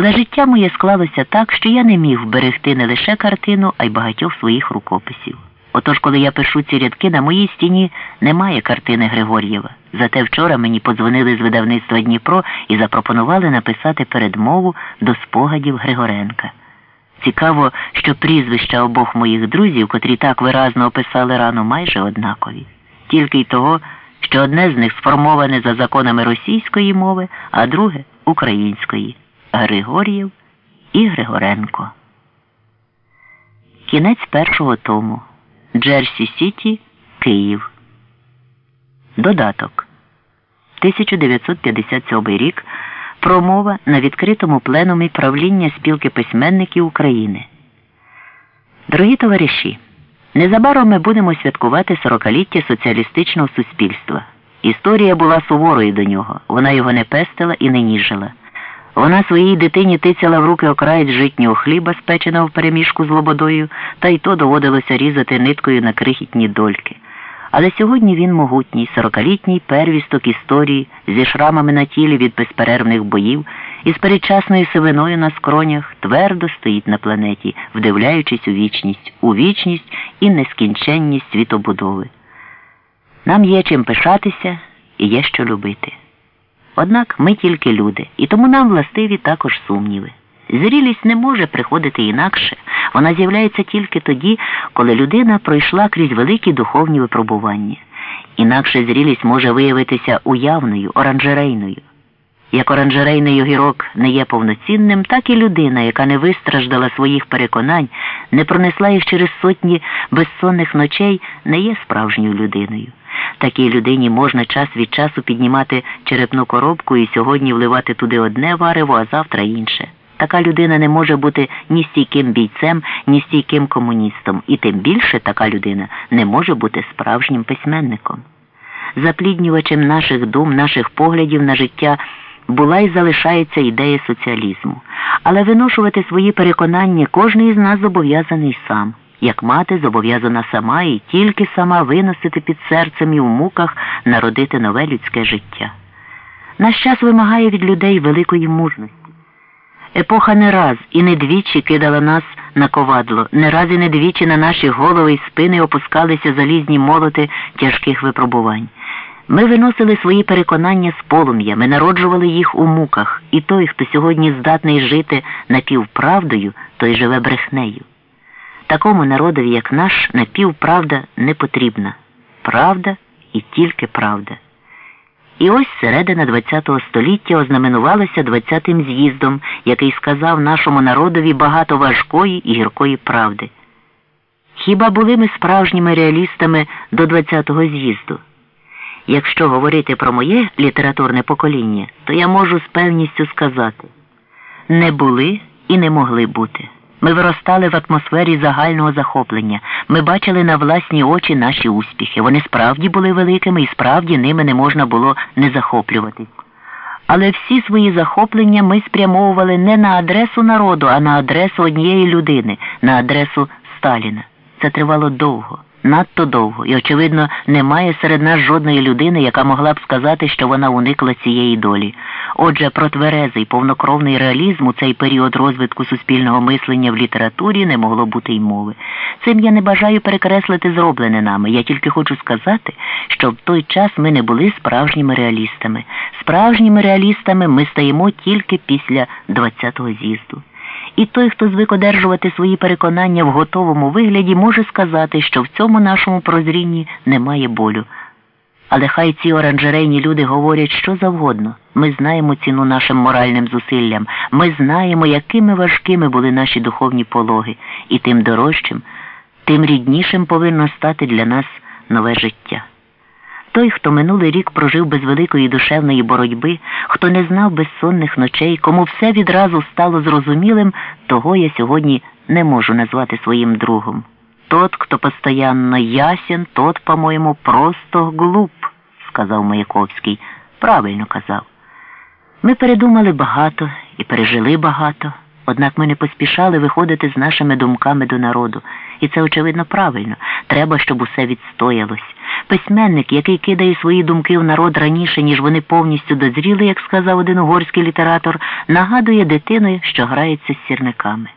Але життя моє склалося так, що я не міг вберегти не лише картину, а й багатьох своїх рукописів. Отож, коли я пишу ці рядки, на моїй стіні немає картини Григор'єва. Зате вчора мені подзвонили з видавництва Дніпро і запропонували написати передмову до спогадів Григоренка. Цікаво, що прізвища обох моїх друзів, котрі так виразно описали рану, майже однакові. Тільки й того, що одне з них сформоване за законами російської мови, а друге української Григор'єв і Григоренко. Кінець першого тому. Джерсі Сіті, Київ. Додаток. 1957 рік. Промова на відкритому пленумі правління спілки письменників України. Дорогі товариші, незабаром ми будемо святкувати сорокаліття соціалістичного суспільства. Історія була суворою до нього. Вона його не пестила і не ніжила. Вона своїй дитині тицяла в руки окраєць житнього хліба, спеченого в переміжку з лободою, та й то доводилося різати ниткою на крихітні дольки. Але сьогодні він могутній, сорокалітній первісток історії зі шрамами на тілі від безперервних боїв і з передчасною сивиною на скронях твердо стоїть на планеті, вдивляючись у вічність, у вічність і нескінченність світобудови. Нам є чим пишатися і є що любити. Однак ми тільки люди, і тому нам властиві також сумніви. Зрілість не може приходити інакше, вона з'являється тільки тоді, коли людина пройшла крізь великі духовні випробування. Інакше зрілість може виявитися уявною, оранжерейною. Як оранжерейний огірок не є повноцінним, так і людина, яка не вистраждала своїх переконань, не пронесла їх через сотні безсонних ночей, не є справжньою людиною. Такій людині можна час від часу піднімати черепну коробку і сьогодні вливати туди одне варево, а завтра інше. Така людина не може бути ні стійким бійцем, ні стійким комуністом, і тим більше така людина не може бути справжнім письменником. Запліднювачем наших дум, наших поглядів на життя була і залишається ідея соціалізму. Але виношувати свої переконання кожен із нас зобов'язаний сам. Як мати зобов'язана сама і тільки сама виносити під серцем і в муках народити нове людське життя. Наш час вимагає від людей великої мужності. Епоха не раз і не двічі кидала нас на ковадло, не раз і не двічі на наші голови й спини опускалися залізні молоти тяжких випробувань. Ми виносили свої переконання з полум'я, ми народжували їх у муках, і той, хто сьогодні здатний жити напівправдою, той живе брехнею. Такому народові, як наш, напівправда не потрібна. Правда і тільки правда. І ось середина ХХ століття ознаменувалася 20-тим з'їздом, який сказав нашому народові багато важкої і гіркої правди. Хіба були ми справжніми реалістами до 20-го з'їзду? Якщо говорити про моє літературне покоління, то я можу з певністю сказати не були і не могли бути. Ми виростали в атмосфері загального захоплення. Ми бачили на власні очі наші успіхи. Вони справді були великими і справді ними не можна було не захоплюватись. Але всі свої захоплення ми спрямовували не на адресу народу, а на адресу однієї людини, на адресу Сталіна. Це тривало довго надто довго, і, очевидно, немає серед нас жодної людини, яка могла б сказати, що вона уникла цієї долі. Отже, про тверезий повнокровний реалізм у цей період розвитку суспільного мислення в літературі не могло бути й мови. Цим я не бажаю перекреслити зроблене нами. Я тільки хочу сказати, що в той час ми не були справжніми реалістами. Справжніми реалістами ми стаємо тільки після 20-го з'їзду. І той, хто звик одержувати свої переконання в готовому вигляді, може сказати, що в цьому нашому прозрінні немає болю. Але хай ці оранжерейні люди говорять що завгодно. Ми знаємо ціну нашим моральним зусиллям, ми знаємо, якими важкими були наші духовні пологи, і тим дорожчим, тим ріднішим повинно стати для нас нове життя. Той, хто минулий рік прожив без великої душевної боротьби, хто не знав безсонних ночей, кому все відразу стало зрозумілим, того я сьогодні не можу назвати своїм другом. Тот, хто постоянно ясен, тот, по-моєму, просто глуп, сказав Маяковський. Правильно казав. Ми передумали багато і пережили багато, однак ми не поспішали виходити з нашими думками до народу. І це, очевидно, правильно. Треба, щоб усе відстоялось. Письменник, який кидає свої думки в народ раніше, ніж вони повністю дозріли, як сказав один угорський літератор, нагадує дитиною, що грається з сірниками.